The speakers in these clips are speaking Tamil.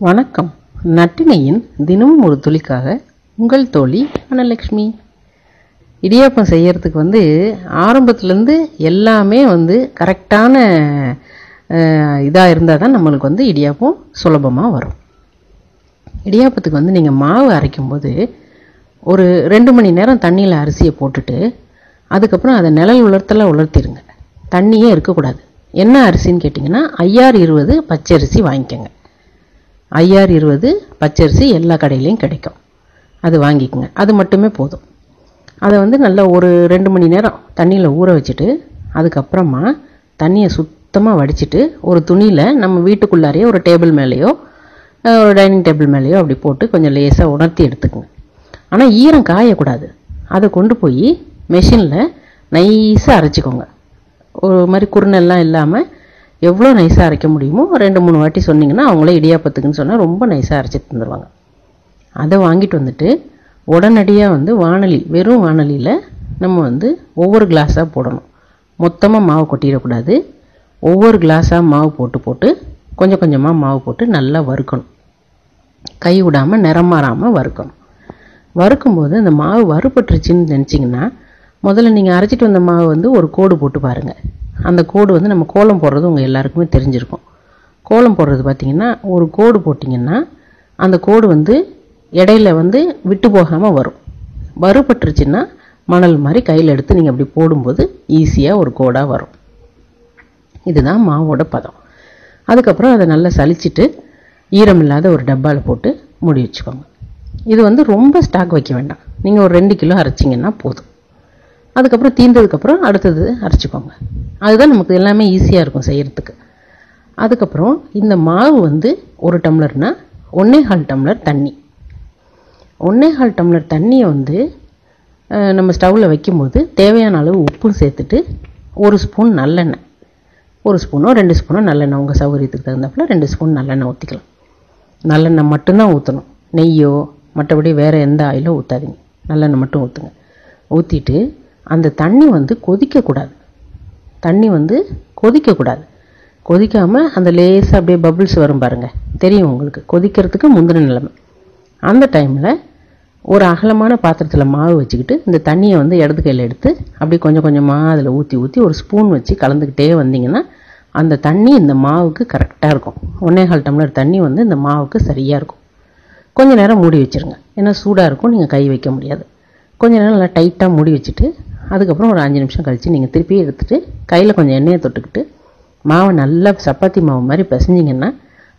வணக்கம். நட்டினையின் தினமும் ஒரு துளிக்காக உங்கள் தோழி அனலக்ஷ்மி இடியாப்பம் செய்யறதுக்கு வந்து ஆரம்பத்துலேருந்து எல்லாமே வந்து கரெக்டான இதாக இருந்தால் தான் நம்மளுக்கு வந்து இடியாப்பம் சுலபமாக வரும். இடியாப்பத்துக்கு வந்து நீங்கள் மாவு அரைக்கும்போது ஒரு ரெண்டு மணி நேரம் தண்ணியில் அரிசியை போட்டுட்டு அதுக்கப்புறம் அதை நிழல் உலர்த்தல உலர்த்திடுங்க தண்ணியே இருக்கக்கூடாது. என்ன அரிசின்னு கேட்டிங்கன்னா ஐஆர் இருபது பச்சரிசி வாங்கிக்கோங்க. ஐஆர் இருபது பச்சரிசி எல்லா கடையிலையும் கிடைக்கும். அது வாங்கிக்கோங்க. அது மட்டுமே போதும். அதை வந்து நல்லா ஒரு ரெண்டு மணி நேரம் தண்ணியில் ஊற வச்சுட்டு அதுக்கப்புறமா தண்ணியை சுத்தமாக வடிச்சிட்டு ஒரு துணியில் நம்ம வீட்டுக்குள்ளாரையே ஒரு டேபிள் மேலேயோ ஒரு டைனிங் டேபிள் மேலேயோ அப்படி போட்டு கொஞ்சம் லேசாக உணர்த்தி எடுத்துக்கோங்க. ஆனால் ஈரம் காயக்கூடாது. அதை கொண்டு போய் மெஷினில் நைஸாக அரைச்சிக்கோங்க. ஒரு மாதிரி குறுநெல்லாம் இல்லாமல் எவ்வளோ நைஸாக அரைக்க முடியுமோ ரெண்டு மூணு வாட்டி சொன்னிங்கன்னா அவங்களே இடியாப்பத்துக்குன்னு சொன்னால் ரொம்ப நைஸாக அரைச்சி தந்துடுவாங்க அதை வாங்கிட்டு வந்துட்டு உடனடியாக வந்து வானொலி வெறும் வானலியில் நம்ம வந்து ஒவ்வொரு கிளாஸாக போடணும். மொத்தமாக மாவு கொட்டிடக்கூடாது. ஒவ்வொரு கிளாஸாக மாவு போட்டு போட்டு கொஞ்சம் கொஞ்சமாக மாவு போட்டு நல்லா வறுக்கணும். கை விடாமல் நிறம் மாறாமல் வறுக்கணும். வறுக்கும்போது அந்த மாவு வறுபட்டுருச்சுன்னு நினச்சிங்கன்னா முதல்ல நீங்கள் அரைச்சிட்டு வந்த மாவு வந்து ஒரு கோடு போட்டு பாருங்கள் அந்த கோடு வந்து நம்ம கோலம் போடுறது உங்கள் எல்லாருக்குமே தெரிஞ்சிருக்கும். கோலம் போடுறது பார்த்திங்கன்னா ஒரு கோடு போட்டிங்கன்னா அந்த கோடு வந்து இடையில வந்து விட்டு போகாமல் வரும். வறுபட்டுருச்சுன்னா மணல் மாதிரி கையில் எடுத்து நீங்கள் அப்படி போடும்போது ஈஸியாக ஒரு கோடாக வரும். இதுதான் மாவோட பதம். அதுக்கப்புறம் அதை நல்லா சலிச்சிட்டு ஈரம் இல்லாத ஒரு டப்பாவில் போட்டு மூடி வச்சுக்கோங்க. இது வந்து ரொம்ப ஸ்டாக் வைக்க வேண்டாம். நீங்கள் ஒரு ரெண்டு கிலோ அரைச்சிங்கன்னா போதும். அதுக்கப்புறம் தீர்ந்ததுக்கப்புறம் அடுத்தது அரைச்சிக்கோங்க. அதுதான் நமக்கு எல்லாமே ஈஸியாக இருக்கும் செய்கிறதுக்கு அதுக்கப்புறம் இந்த மாவு வந்து ஒரு டம்ளர்னால் ஒன்றே கால் டம்ளர் தண்ணி. ஒன்றே கால் டம்ளர் தண்ணியை வந்து நம்ம ஸ்டவ்வில் வைக்கும்போது தேவையான அளவு உப்பும் சேர்த்துட்டு ஒரு ஸ்பூன் நல்லெண்ணெய். ஒரு ஸ்பூனோ ரெண்டு ஸ்பூனோ நல்லெண்ணெய். உங்கள் சௌகரியத்துக்கு தகுந்தாப்புல ரெண்டு ஸ்பூன் நல்லெண்ணெய் ஊற்றிக்கலாம் நல்லெண்ணெய் மட்டும்தான் ஊற்றணும் நெய்யோ மற்றபடி வேறு எந்த ஆயிலோ ஊற்றாதீங்க நல்லெண்ணெய் மட்டும் ஊற்றுங்க ஊற்றிட்டு அந்த தண்ணி வந்து கொதிக்கக்கூடாது. தண்ணி வந்து கொதிக்கக்கூடாது. கொதிக்காமல் அந்த லேசாக அப்படியே பபிள்ஸ் வரும் பாருங்கள் தெரியும் உங்களுக்கு. கொதிக்கிறதுக்கு முந்தின நிலைமை. அந்த டைமில் ஒரு அகலமான பாத்திரத்தில் மாவு வச்சுக்கிட்டு இந்த தண்ணியை வந்து இடது கையில் எடுத்து அப்படி கொஞ்சம் கொஞ்சமாக அதில் ஊற்றி ஊற்றி ஒரு ஸ்பூன் வச்சு கலந்துக்கிட்டே வந்தீங்கன்னா அந்த தண்ணி இந்த மாவுக்கு கரெக்டாக இருக்கும். ஒன்றே கால் டம்ளர் தண்ணி வந்து இந்த மாவுக்கு சரியாக இருக்கும். கொஞ்ச நேரம் மூடி வச்சிருங்க. ஏன்னா சூடாக இருக்கும் நீங்கள் கை வைக்க முடியாது. கொஞ்ச நேரம் நல்லா டைட்டாக மூடி வச்சுட்டு அதுக்கப்புறம் ஒரு அஞ்சு நிமிஷம் கழித்து நீங்கள் திருப்பி எடுத்துட்டு கையில் கொஞ்சம் எண்ணெயை தொட்டுக்கிட்டு மாவை நல்லா சப்பாத்தி மாவு மாதிரி பிசைஞ்சிங்கன்னா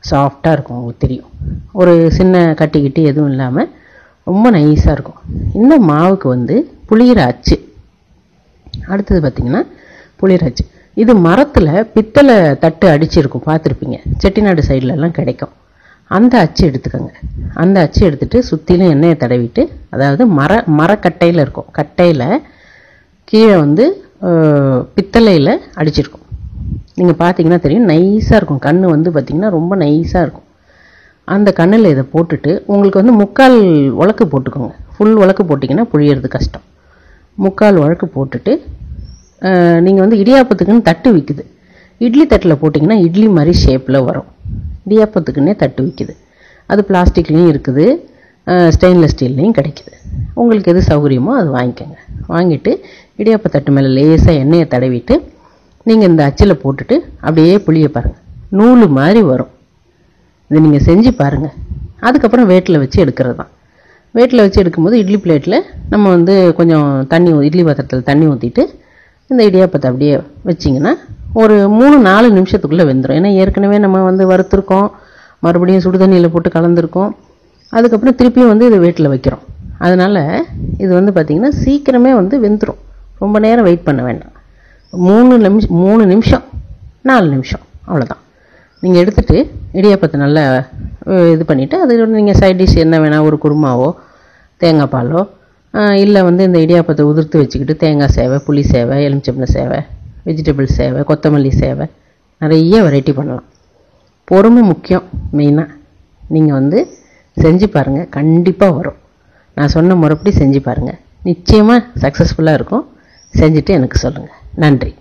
சாஃப்டாக இருக்கும் உங்களுக்கு தெரியும். ஒரு சின்ன கட்டிக்கிட்டு எதுவும் இல்லாமல் ரொம்ப நைஸாக இருக்கும். இந்த மாவுக்கு வந்து புளியிற அச்சு. அடுத்தது பார்த்தீங்கன்னா அச்சு. இது மரத்தில் பித்தளை தட்டு அடிச்சிருக்கும் பார்த்துருப்பீங்க. செட்டிநாடு சைட்லலாம் கிடைக்கும். அந்த அச்சு எடுத்துக்கோங்க. அந்த அச்சு எடுத்துகிட்டு சுற்றிலும் எண்ணெயை தடவிட்டு அதாவது மர மரக்கட்டையில் இருக்கும். கட்டையில் கீழே வந்து பித்தளையில் அடிச்சிருக்கும். நீங்கள் பார்த்தீங்கன்னா தெரியும் நைஸாக இருக்கும். கண் வந்து பார்த்தீங்கன்னா ரொம்ப நைஸாக இருக்கும். அந்த கண்ணில் இதை போட்டுட்டு உங்களுக்கு வந்து முக்கால் உலக்கு போட்டுக்கோங்க. ஃபுல் உலக்கு போட்டிங்கன்னா புழியறது கஷ்டம். முக்கால் உலக்கு போட்டுட்டு நீங்கள் வந்து இடியாப்பத்துக்குன்னு தட்டு விற்குது இட்லி தட்டில் போட்டிங்கன்னா இட்லி மாதிரி ஷேப்பில் வரும். இடியாப்பத்துக்குன்னே தட்டு விற்குது அது பிளாஸ்டிக்லேயும் இருக்குது. ஸ்டெயின்லெஸ் ஸ்டீல்லையும் கிடைக்குது. உங்களுக்கு எது சௌகரியமோ அது வாங்கிக்கோங்க. வாங்கிட்டு இடியாப்ப தட்டு மேலே லேசாக எண்ணெயை தடவிட்டு நீங்கள் இந்த அச்சில் போட்டுட்டு அப்படியே புளிய பாருங்கள் நூல் மாதிரி வரும். இதை நீங்கள் செஞ்சு பாருங்கள் அதுக்கப்புறம் வேட்டில் வச்சு எடுக்கிறது தான் வேட்டில் வச்சு எடுக்கும்போது இட்லி பிளேட்டில் நம்ம வந்து கொஞ்சம் தண்ணி ஊ- இட்லி பாத்திரத்தில் தண்ணி ஊற்றிட்டு இந்த இடியாப்பத்தை அப்படியே வச்சிங்கன்னா ஒரு மூணு நாலு நிமிஷத்துக்குள்ளே வெந்துடும் ஏன்னா ஏற்கனவே நம்ம வந்து வறுத்துருக்கோம். மறுபடியும் சுடு தண்ணியில் போட்டு கலந்துருக்கோம். அதுக்கப்புறம் திருப்பியும் வந்து இதை வேட்டில் வைக்கிறோம். அதனால் இது வந்து பார்த்திங்கன்னா சீக்கிரமே வந்து வெந்துடும் ரொம்ப நேரம் வெயிட் பண்ண வேண்டாம். மூணு நிமிஷம் மூணு நிமிஷம் நாலு நிமிஷம் அவ்வளோதான் நீங்கள் எடுத்துகிட்டு இடியாப்பத்தை நல்லா இது பண்ணிவிட்டு அது நீங்கள் சைட் டிஷ் என்ன வேணால் ஒரு குருமாவோ தேங்காய் பாலோ இல்லை வந்து இந்த இடியாப்பத்தை உதிர்த்து வச்சுக்கிட்டு தேங்காய் சேவை புளி சேவை எலுமிச்சம்பழம் சேவை வெஜிடபிள் சேவை கொத்தமல்லி சேவை நிறைய வெரைட்டி பண்ணலாம். பொறுமை முக்கியம் மெயினாக நீங்கள் வந்து செஞ்சு பாருங்கள் கண்டிப்பாக வரும். நான் சொன்ன முறைப்படி செஞ்சு பாருங்கள் நிச்சயமாக சக்ஸஸ்ஃபுல்லாக இருக்கும். செஞ்சுட்டு எனக்கு சொல்லுங்கள் நன்றி.